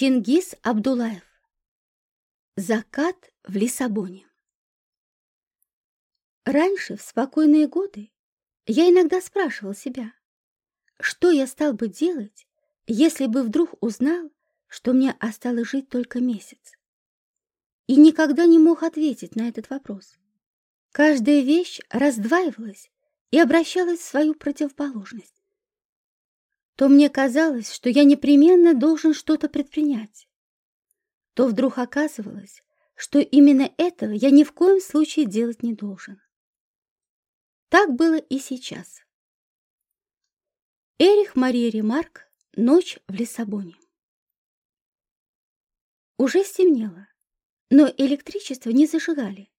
Чингис Абдулаев. Закат в Лиссабоне. Раньше, в спокойные годы, я иногда спрашивал себя, что я стал бы делать, если бы вдруг узнал, что мне осталось жить только месяц. И никогда не мог ответить на этот вопрос. Каждая вещь раздваивалась и обращалась в свою противоположность то мне казалось, что я непременно должен что-то предпринять. То вдруг оказывалось, что именно этого я ни в коем случае делать не должен. Так было и сейчас. Эрих Мария Ремарк «Ночь в Лиссабоне». Уже стемнело, но электричество не зажигали.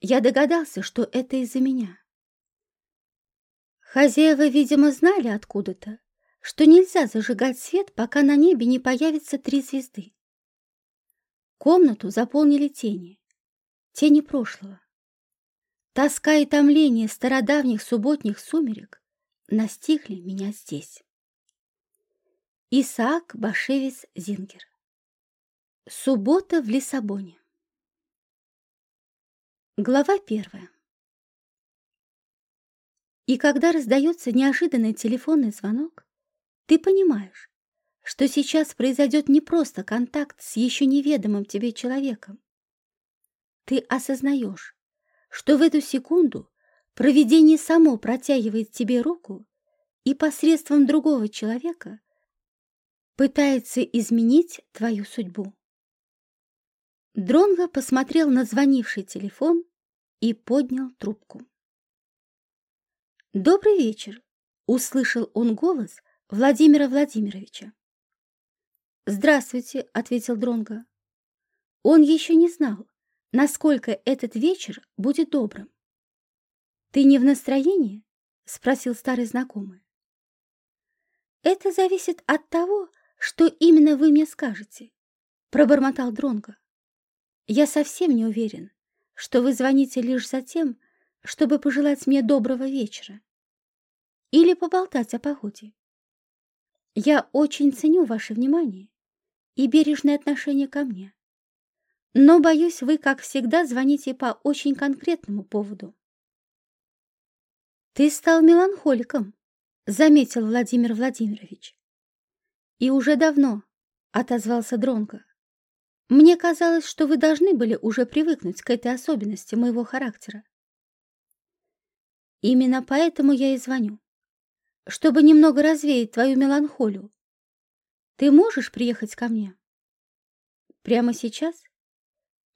Я догадался, что это из-за меня. Хозяева, видимо, знали откуда-то, что нельзя зажигать свет, пока на небе не появятся три звезды. Комнату заполнили тени, тени прошлого. Тоска и томление стародавних субботних сумерек настигли меня здесь. Исаак Башевец Зингер Суббота в Лиссабоне Глава первая И когда раздается неожиданный телефонный звонок, ты понимаешь, что сейчас произойдет не просто контакт с еще неведомым тебе человеком. Ты осознаешь, что в эту секунду провидение само протягивает тебе руку и посредством другого человека пытается изменить твою судьбу. Дронго посмотрел на звонивший телефон и поднял трубку. «Добрый вечер!» — услышал он голос, Владимира Владимировича. «Здравствуйте», — ответил Дронго. Он еще не знал, насколько этот вечер будет добрым. «Ты не в настроении?» — спросил старый знакомый. «Это зависит от того, что именно вы мне скажете», — пробормотал Дронго. «Я совсем не уверен, что вы звоните лишь за тем, чтобы пожелать мне доброго вечера или поболтать о погоде. Я очень ценю ваше внимание и бережное отношение ко мне. Но, боюсь, вы, как всегда, звоните по очень конкретному поводу. Ты стал меланхоликом, заметил Владимир Владимирович. И уже давно, отозвался Дронко. Мне казалось, что вы должны были уже привыкнуть к этой особенности моего характера. Именно поэтому я и звоню чтобы немного развеять твою меланхолию. Ты можешь приехать ко мне? Прямо сейчас?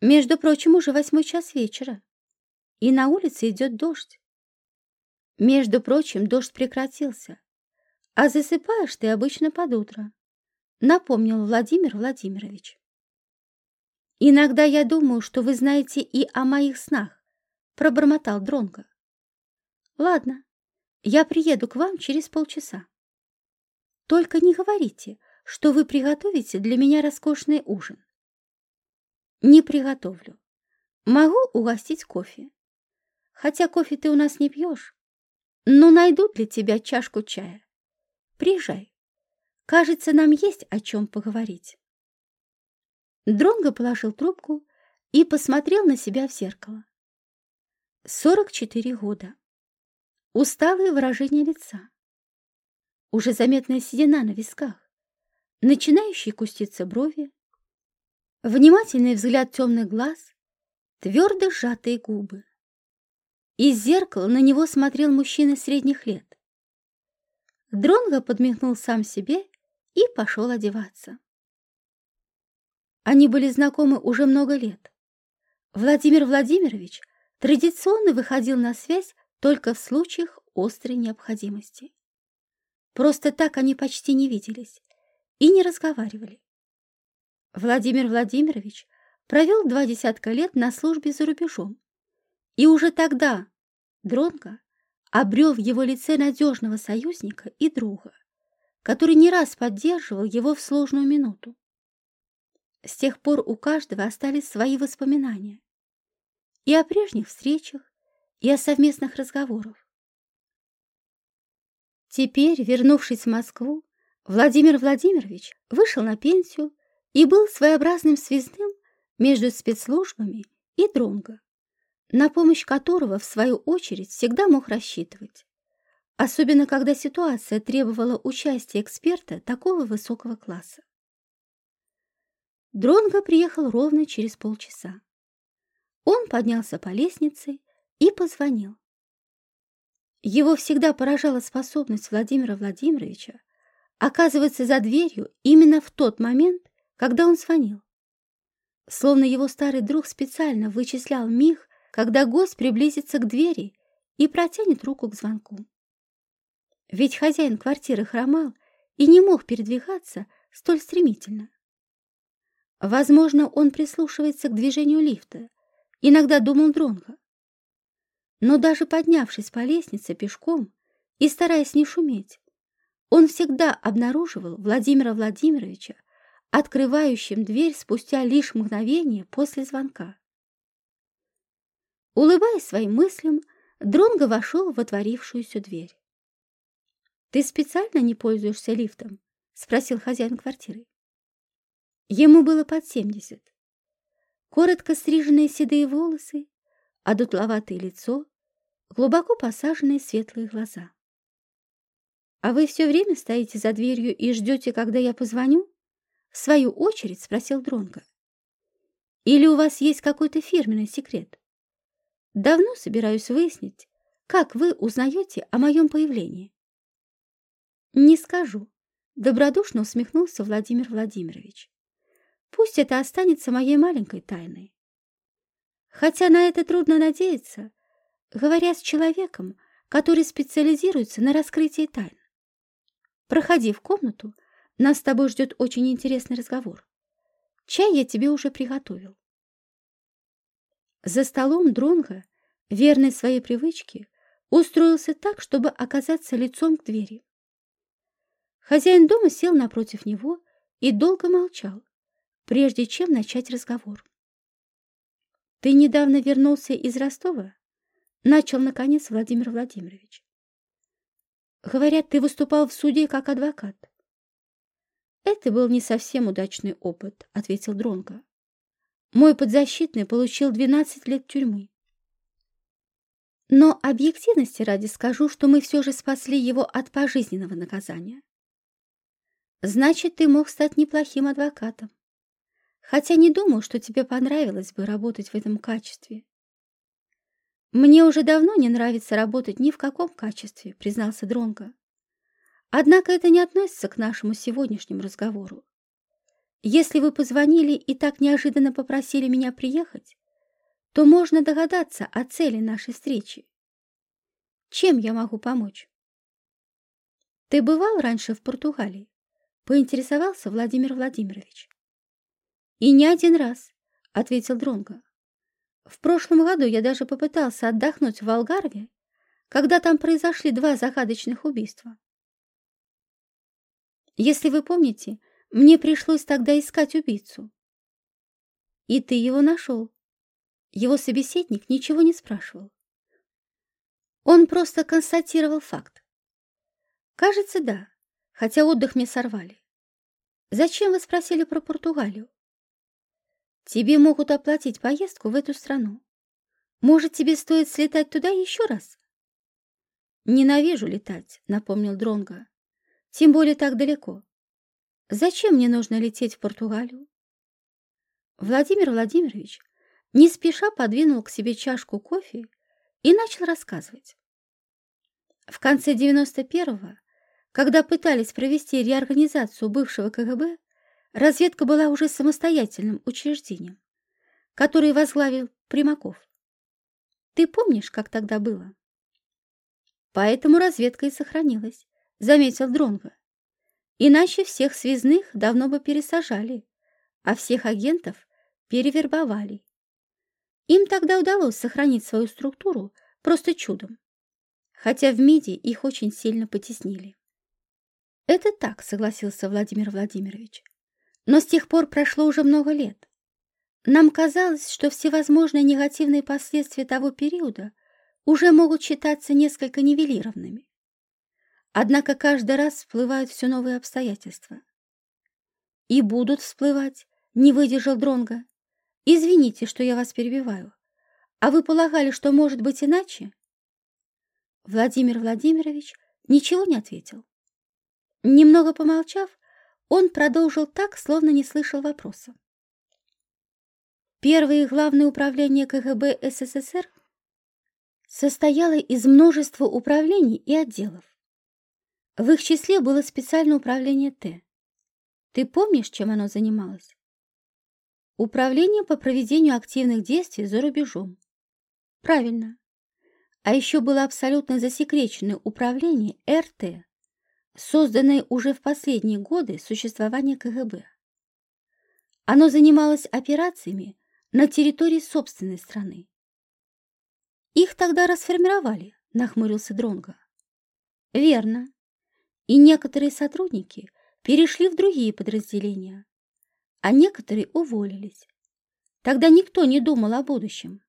Между прочим, уже восьмой час вечера, и на улице идет дождь. Между прочим, дождь прекратился, а засыпаешь ты обычно под утро, напомнил Владимир Владимирович. Иногда я думаю, что вы знаете и о моих снах, пробормотал Дронго. Ладно, я приеду к вам через полчаса. Только не говорите, что вы приготовите для меня роскошный ужин. Не приготовлю. Могу угостить кофе. Хотя кофе ты у нас не пьешь. Но найду для тебя чашку чая. Приезжай. Кажется, нам есть о чем поговорить. Дронго положил трубку и посмотрел на себя в зеркало. Сорок четыре года усталое выражение лица, уже заметная седина на висках, начинающие куститься брови, внимательный взгляд темных глаз, твердо сжатые губы. Из зеркала на него смотрел мужчина средних лет. Дронго подмигнул сам себе и пошел одеваться. Они были знакомы уже много лет. Владимир Владимирович традиционно выходил на связь только в случаях острой необходимости. Просто так они почти не виделись и не разговаривали. Владимир Владимирович провел два десятка лет на службе за рубежом, и уже тогда Дронго обрел в его лице надежного союзника и друга, который не раз поддерживал его в сложную минуту. С тех пор у каждого остались свои воспоминания и о прежних встречах, и о совместных разговорах. Теперь, вернувшись в Москву, Владимир Владимирович вышел на пенсию и был своеобразным связным между спецслужбами и Дронго, на помощь которого, в свою очередь, всегда мог рассчитывать, особенно когда ситуация требовала участия эксперта такого высокого класса. Дронго приехал ровно через полчаса. Он поднялся по лестнице и позвонил. Его всегда поражала способность Владимира Владимировича оказываться за дверью именно в тот момент, когда он звонил. Словно его старый друг специально вычислял миг, когда гость приблизится к двери и протянет руку к звонку. Ведь хозяин квартиры хромал и не мог передвигаться столь стремительно. Возможно, он прислушивается к движению лифта, иногда думал Дронго. Но даже поднявшись по лестнице пешком и стараясь не шуметь, он всегда обнаруживал Владимира Владимировича открывающим дверь спустя лишь мгновение после звонка. Улыбаясь своим мыслям, Дронго вошел в отворившуюся дверь. «Ты специально не пользуешься лифтом?» — спросил хозяин квартиры. Ему было под семьдесят. Коротко стриженные седые волосы, а дутловатое лицо, глубоко посаженные светлые глаза. «А вы все время стоите за дверью и ждете, когда я позвоню?» В свою очередь спросил Дронго. Или у вас есть какой-то фирменный секрет? Давно собираюсь выяснить, как вы узнаете о моем появлении. Не скажу, добродушно усмехнулся Владимир Владимирович. Пусть это останется моей маленькой тайной. Хотя на это трудно надеяться, говоря с человеком, который специализируется на раскрытии тайн. Проходи в комнату, нас с тобой ждет очень интересный разговор. Чай я тебе уже приготовил. За столом Дронго, верный своей привычке, устроился так, чтобы оказаться лицом к двери. Хозяин дома сел напротив него и долго молчал, прежде чем начать разговор. «Ты недавно вернулся из Ростова?» — начал, наконец, Владимир Владимирович. «Говорят, ты выступал в суде как адвокат. «Это был не совсем удачный опыт», — ответил Дронго. «Мой подзащитный получил 12 лет тюрьмы. Но объективности ради скажу, что мы все же спасли его от пожизненного наказания. Значит, ты мог стать неплохим адвокатом. Хотя не думаю, что тебе понравилось бы работать в этом качестве. Мне уже давно не нравится работать ни в каком качестве, признался Дронго. Однако это не относится к нашему сегодняшнему разговору. Если вы позвонили и так неожиданно попросили меня приехать, то можно догадаться о цели нашей встречи. Чем я могу помочь? Ты бывал раньше в Португалии? Поинтересовался Владимир Владимирович. И не один раз, ответил Дронго. В прошлом году я даже попытался отдохнуть в Алгарве, когда там произошли два загадочных убийства. Если вы помните, мне пришлось тогда искать убийцу. И ты его нашел. Его собеседник ничего не спрашивал. Он просто констатировал факт. Кажется, да, хотя отдых мне сорвали. Зачем вы спросили про Португалию? Тебе могут оплатить поездку в эту страну. Может, тебе стоит слетать туда еще раз? Ненавижу летать, напомнил Дронга. Тем более так далеко. Зачем мне нужно лететь в Португалию? Владимир Владимирович не спеша подвинул к себе чашку кофе и начал рассказывать. В конце 91-го, когда пытались провести реорганизацию бывшего КГБ, разведка была уже самостоятельным учреждением, которое возглавил Примаков. Ты помнишь, как тогда было? Поэтому разведка и сохранилась. — заметил Дронго. «Иначе всех связных давно бы пересажали, а всех агентов перевербовали. Им тогда удалось сохранить свою структуру просто чудом, хотя в МИДе их очень сильно потеснили». «Это так», — согласился Владимир Владимирович. «Но с тех пор прошло уже много лет. Нам казалось, что всевозможные негативные последствия того периода уже могут считаться несколько нивелированными. Однако каждый раз всплывают все новые обстоятельства. И будут всплывать, Не выдержал Дронга. Извините, что я вас перебиваю. А вы полагали, что может быть иначе? Владимир Владимирович ничего не ответил. Немного помолчав, он продолжил так, словно не слышал вопроса. Первое главное управление КГБ СССР состояло из множества управлений и отделов. В их числе было специальное управление Т. Ты помнишь, чем оно занималось? Управление по проведению активных действий за рубежом. Правильно. А еще было абсолютно засекреченное управление РТ, созданное уже в последние годы существования КГБ. Оно занималось операциями на территории собственной страны. Их тогда расформировали, нахмурился Дронго. Верно. И некоторые сотрудники перешли в другие подразделения, а некоторые уволились. Тогда никто не думал о будущем.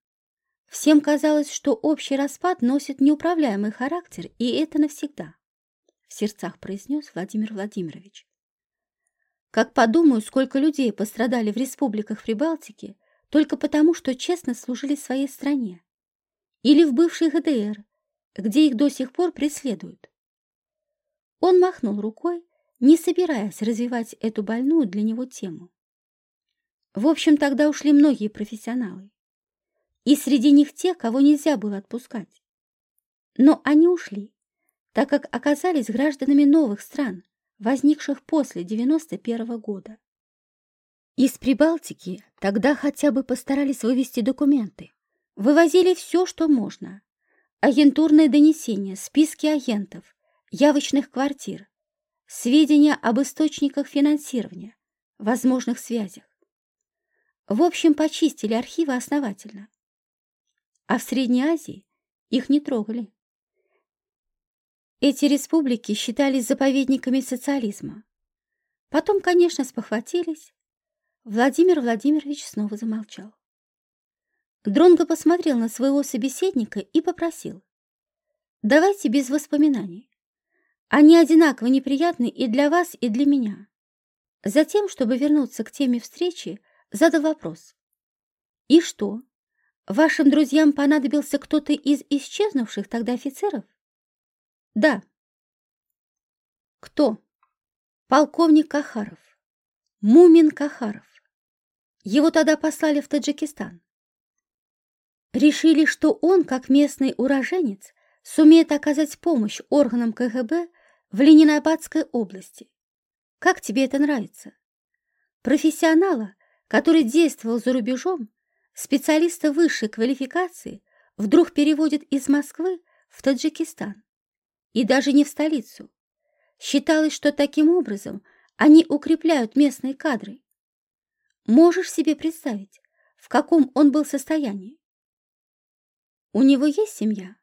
Всем казалось, что общий распад носит неуправляемый характер, и это навсегда, в сердцах произнес Владимир Владимирович. Как подумаю, сколько людей пострадали в республиках Прибалтики только потому, что честно служили своей стране, или в бывшей ГДР, где их до сих пор преследуют. Он махнул рукой, не собираясь развивать эту больную для него тему. В общем, тогда ушли многие профессионалы. И среди них те, кого нельзя было отпускать. Но они ушли, так как оказались гражданами новых стран, возникших после 91 -го года. Из Прибалтики тогда хотя бы постарались вывести документы. Вывозили все, что можно. Агентурные донесения, списки агентов, явочных квартир, сведения об источниках финансирования, возможных связях. В общем, почистили архивы основательно. А в Средней Азии их не трогали. Эти республики считались заповедниками социализма. Потом, конечно, спохватились. Владимир Владимирович снова замолчал. Дронго посмотрел на своего собеседника и попросил. «Давайте без воспоминаний. Они одинаково неприятны и для вас, и для меня. Затем, чтобы вернуться к теме встречи, задал вопрос. «И что? Вашим друзьям понадобился кто-то из исчезнувших тогда офицеров?» «Да». «Кто?» «Полковник Кахаров. Мумин Кахаров. Его тогда послали в Таджикистан. Решили, что он, как местный уроженец, сумеет оказать помощь органам КГБ в Ленинабадской области. Как тебе это нравится? Профессионала, который действовал за рубежом, специалиста высшей квалификации, вдруг переводят из Москвы в Таджикистан. И даже не в столицу. Считалось, что таким образом они укрепляют местные кадры. Можешь себе представить, в каком он был состоянии? У него есть семья?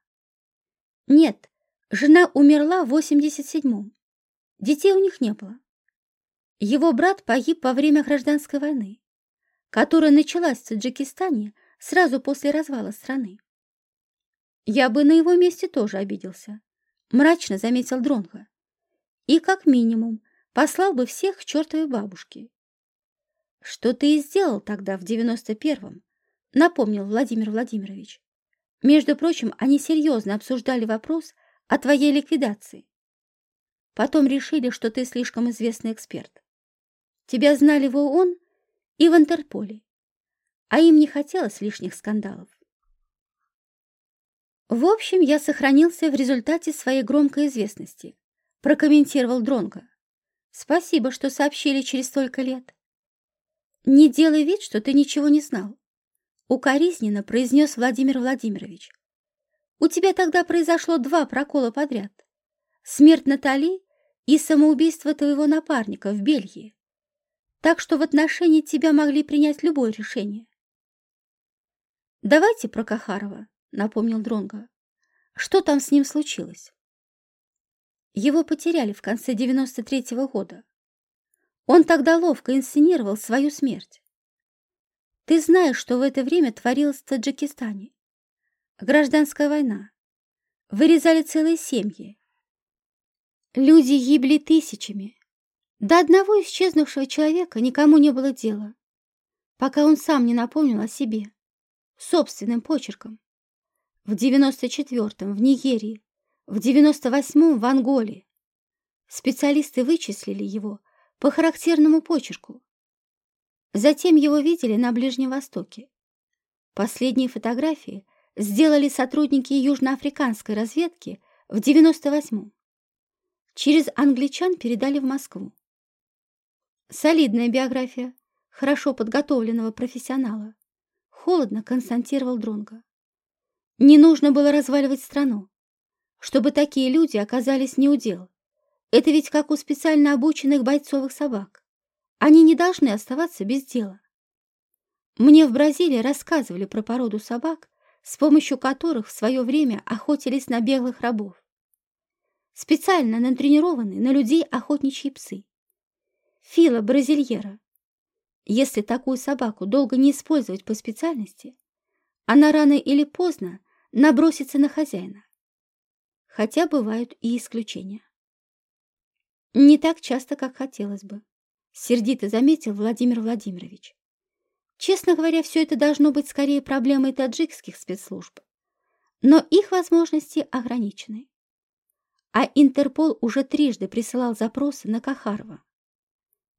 Нет, Жена умерла в 87-м. Детей у них не было. Его брат погиб во время гражданской войны, которая началась в Таджикистане сразу после развала страны. Я бы на его месте тоже обиделся, мрачно заметил Дронго. И как минимум послал бы всех к чертовой бабушке. Что ты и сделал тогда в 91-м, напомнил Владимир Владимирович. Между прочим, они серьезно обсуждали вопрос о твоей ликвидации. Потом решили, что ты слишком известный эксперт. Тебя знали в ООН и в Интерполе, а им не хотелось лишних скандалов. В общем, я сохранился в результате своей громкой известности, прокомментировал Дронго. Спасибо, что сообщили через столько лет. Не делай вид, что ты ничего не знал. Укоризненно произнес Владимир Владимирович. У тебя тогда произошло два прокола подряд. Смерть Натали и самоубийство твоего напарника в Бельгии. Так что в отношении тебя могли принять любое решение. «Давайте про Кахарова», — напомнил Дронго. «Что там с ним случилось?» Его потеряли в конце 93-го года. Он тогда ловко инсценировал свою смерть. Ты знаешь, что в это время творилось в Таджикистане. Гражданская война. Вырезали целые семьи. Люди гибли тысячами. До одного исчезнувшего человека никому не было дела. пока он сам не напомнил о себе, собственным почерком. В 94-м в Нигерии, в 98-м в Анголе. Специалисты вычислили его по характерному почерку. Затем его видели на Ближнем Востоке. Последние фотографии сделали сотрудники южноафриканской разведки в 98-м. Через англичан передали в Москву. Солидная биография хорошо подготовленного профессионала. Холодно констатировал Дронго. Не нужно было разваливать страну, чтобы такие люди оказались не у дел. Это ведь как у специально обученных бойцовых собак. Они не должны оставаться без дела. Мне в Бразилии рассказывали про породу собак, с помощью которых в свое время охотились на беглых рабов. Специально натренированные на людей охотничьи псы. Фила бразильера. Если такую собаку долго не использовать по специальности, она рано или поздно набросится на хозяина. Хотя бывают и исключения. Не так часто, как хотелось бы, сердито заметил Владимир Владимирович. Честно говоря, все это должно быть скорее проблемой таджикских спецслужб, но их возможности ограничены. А Интерпол уже трижды присылал запросы на Кахарова.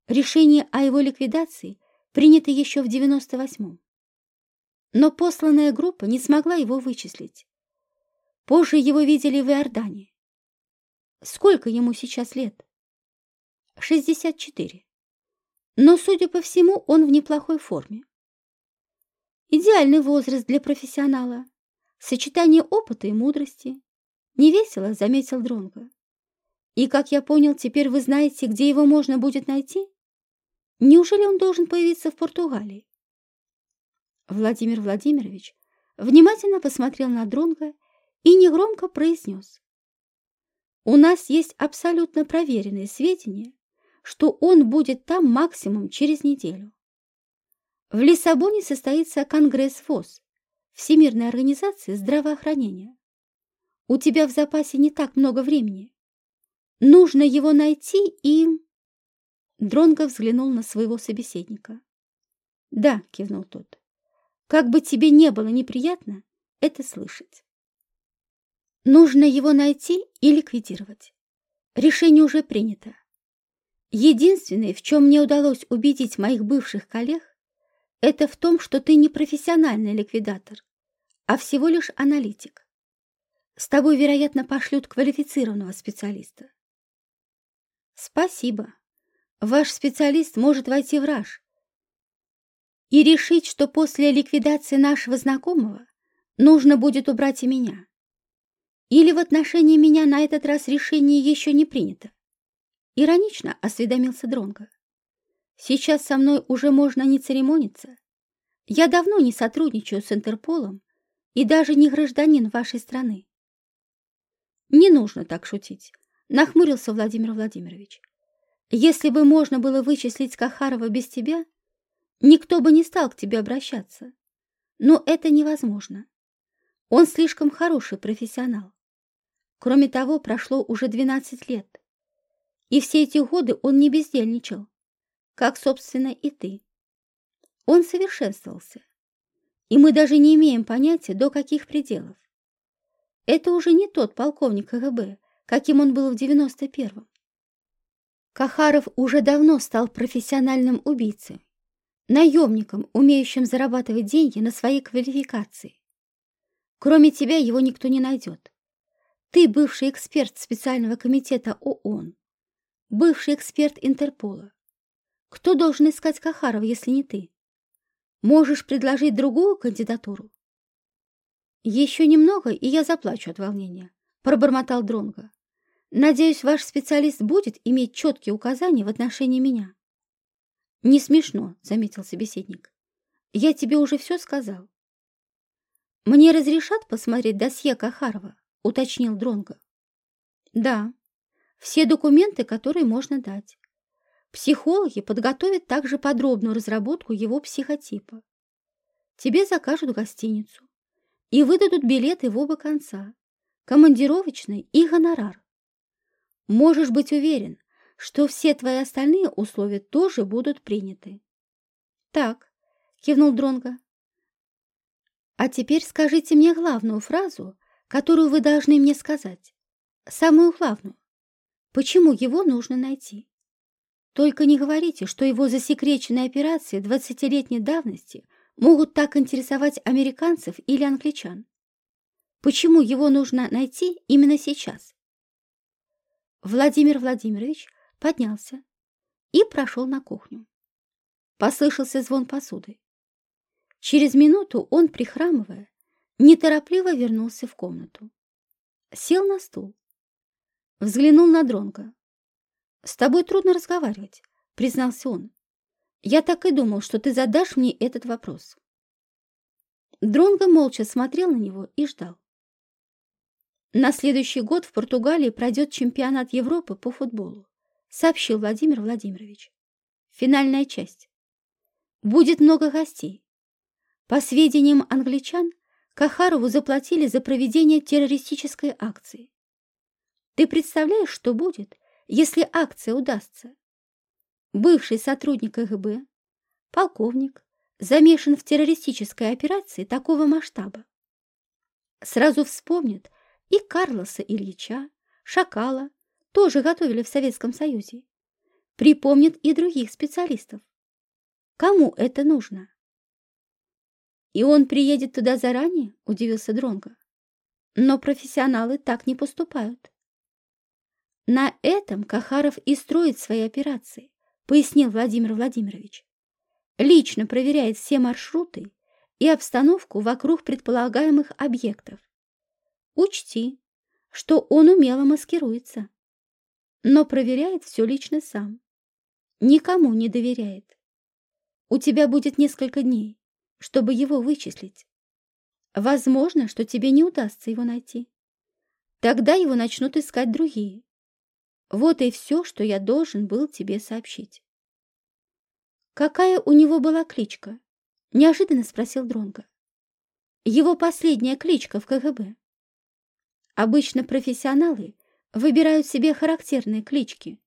Решение о его ликвидации принято еще в 98-м. Но посланная группа не смогла его вычислить. Позже его видели в Иордании. Сколько ему сейчас лет? 64. Но, судя по всему, он в неплохой форме. Идеальный возраст для профессионала. Сочетание опыта и мудрости. Невесело, заметил Дронго. И, как я понял, теперь вы знаете, где его можно будет найти? Неужели он должен появиться в Португалии? Владимир Владимирович внимательно посмотрел на Дронга и негромко произнес. У нас есть абсолютно проверенные сведения, что он будет там максимум через неделю. В Лиссабоне состоится Конгресс ФОС, Всемирной организации здравоохранения. У тебя в запасе не так много времени. Нужно его найти и... Дронго взглянул на своего собеседника. «Да», — кивнул тот, — «как бы тебе не было неприятно это слышать. Нужно его найти и ликвидировать. Решение уже принято. Единственное, в чем мне удалось убедить моих бывших коллег, это в том, что ты не профессиональный ликвидатор, а всего лишь аналитик. С тобой, вероятно, пошлют квалифицированного специалиста. Спасибо, Ваш специалист может войти в раж и решить, что после ликвидации нашего знакомого нужно будет убрать и меня. Или в отношении меня на этот раз решение еще не принято. Иронично осведомился Дронго. Сейчас со мной уже можно не церемониться. Я давно не сотрудничаю с Интерполом и даже не гражданин вашей страны. Не нужно так шутить, нахмурился Владимир Владимирович. Если бы можно было вычислить Кахарова без тебя, никто бы не стал к тебе обращаться. Но это невозможно. Он слишком хороший профессионал. Кроме того, прошло уже 12 лет. И все эти годы он не бездельничал, как, собственно, и ты. Он совершенствовался. И мы даже не имеем понятия, до каких пределов. Это уже не тот полковник КГБ, каким он был в 91-м. Кахаров уже давно стал профессиональным убийцей, наемником, умеющим зарабатывать деньги на своей квалификации. Кроме тебя его никто не найдет. Ты бывший эксперт специального комитета ООН, бывший эксперт Интерпола. Кто должен искать Кахарова, если не ты? Можешь предложить другую кандидатуру? Еще немного, и я заплачу от волнения, пробормотал Дронго. Надеюсь, ваш специалист будет иметь четкие указания в отношении меня. Не смешно, заметил собеседник. Я тебе уже все сказал. Мне разрешат посмотреть досье Кахарова, уточнил Дронго. Да, все документы, которые можно дать. Психологи подготовят также подробную разработку его психотипа. Тебе закажут гостиницу и выдадут билеты в оба конца, командировочный и гонорар. Можешь быть уверен, что все твои остальные условия тоже будут приняты. Так, кивнул Дронго. А теперь скажите мне главную фразу, которую вы должны мне сказать. Самую главную. Почему его нужно найти? Только не говорите, что его засекреченные операции двадцатилетней давности могут так интересовать американцев или англичан. Почему его нужно найти именно сейчас? Владимир Владимирович поднялся и прошел на кухню. Послышался звон посуды. Через минуту он, прихрамывая, неторопливо вернулся в комнату. Сел на стул. Взглянул на Дронга. «С тобой трудно разговаривать», — признался он. «Я так и думал, что ты задашь мне этот вопрос». Дронго молча смотрел на него и ждал. На следующий год в Португалии пройдет чемпионат Европы по футболу, сообщил Владимир Владимирович. Финальная часть. Будет много гостей. По сведениям англичан, Кахарову заплатили за проведение террористической акции. Ты представляешь, что будет, если акция удастся? Бывший сотрудник КГБ, полковник, замешан в террористической операции такого масштаба. Сразу вспомнят, и Карлоса Ильича, Шакала тоже готовили в Советском Союзе. Припомнят и других специалистов. Кому это нужно? И он приедет туда заранее, удивился Дронго. Но профессионалы так не поступают. На этом Кахаров и строит свои операции, пояснил Владимир Владимирович. Лично проверяет все маршруты и обстановку вокруг предполагаемых объектов. Учти, что он умело маскируется, но проверяет все лично сам. Никому не доверяет. У тебя будет несколько дней, чтобы его вычислить. Возможно, что тебе не удастся его найти. Тогда его начнут искать другие. Вот и все, что я должен был тебе сообщить. Какая у него была кличка? Неожиданно спросил Дронга. Его последняя кличка в КГБ. Обычно профессионалы выбирают себе характерные клички.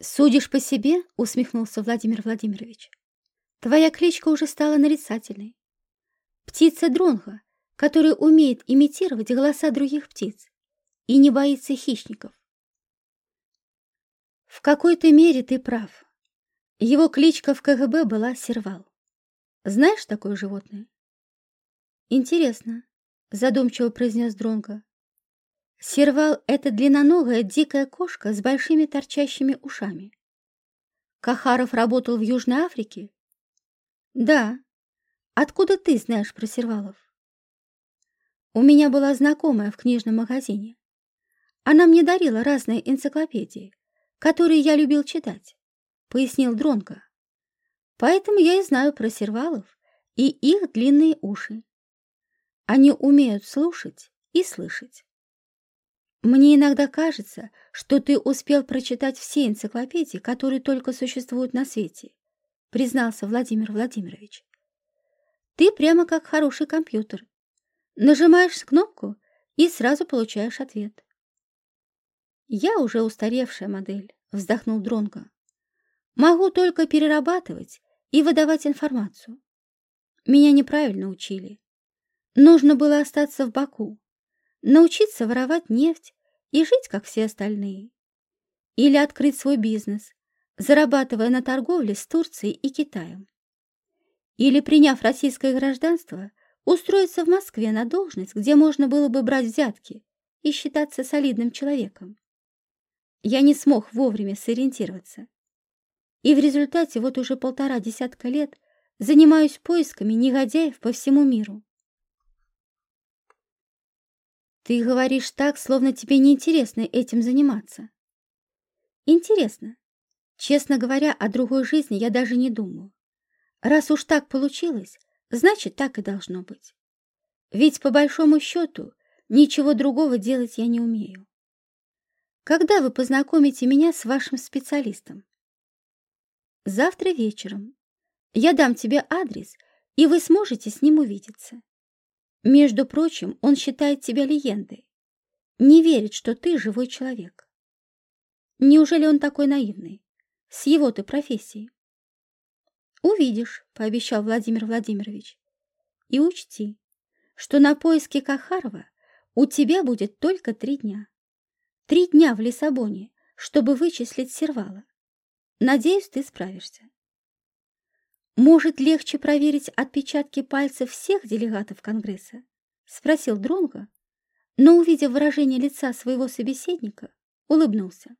«Судишь по себе?» — усмехнулся Владимир Владимирович. «Твоя кличка уже стала нарицательной. Птица Дронга, которая умеет имитировать голоса других птиц и не боится хищников. В какой-то мере ты прав. Его кличка в КГБ была Сервал. Знаешь такое животное? Интересно, задумчиво произнес Дронго. Сервал — это длинноногая дикая кошка с большими торчащими ушами. Кахаров работал в Южной Африке? Да. Откуда ты знаешь про сервалов? У меня была знакомая в книжном магазине. Она мне дарила разные энциклопедии, которые я любил читать, пояснил Дронко. Поэтому я и знаю про сервалов и их длинные уши. Они умеют слушать и слышать. Мне иногда кажется, что ты успел прочитать все энциклопедии, которые только существуют на свете, признался Владимир Владимирович. Ты прямо как хороший компьютер. Нажимаешь кнопку и сразу получаешь ответ. Я уже устаревшая модель, вздохнул Дронго. Могу только перерабатывать и выдавать информацию. Меня неправильно учили. Нужно было остаться в Баку, научиться воровать нефть и жить, как все остальные. Или открыть свой бизнес, зарабатывая на торговле с Турцией и Китаем. Или, приняв российское гражданство, устроиться в Москве на должность, где можно было бы брать взятки и считаться солидным человеком. Я не смог вовремя сориентироваться. И в результате вот уже полтора десятка лет занимаюсь поисками негодяев по всему миру. Ты говоришь так, словно тебе неинтересно этим заниматься. Интересно. Честно говоря, о другой жизни я даже не думаю. Раз уж так получилось, значит, так и должно быть. Ведь, по большому счету, ничего другого делать я не умею. Когда вы познакомите меня с вашим специалистом? Завтра вечером. Я дам тебе адрес, и вы сможете с ним увидеться. Между прочим, он считает тебя легендой. Не верит, что ты живой человек. Неужели он такой наивный? С его-то профессией. Увидишь, пообещал Владимир Владимирович. И учти, что на поиски Кахарова у тебя будет только три дня. Три дня в Лиссабоне, чтобы вычислить Сервала. Надеюсь, ты справишься. Может, легче проверить отпечатки пальцев всех делегатов Конгресса? Спросил Дронго, но, увидев выражение лица своего собеседника, улыбнулся.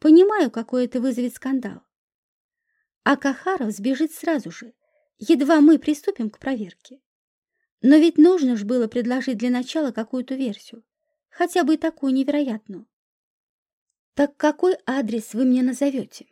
Понимаю, какой это вызовет скандал. А Кахаров сбежит сразу же, едва мы приступим к проверке. Но ведь нужно же было предложить для начала какую-то версию, хотя бы и такую невероятную. Так какой адрес вы мне назовете?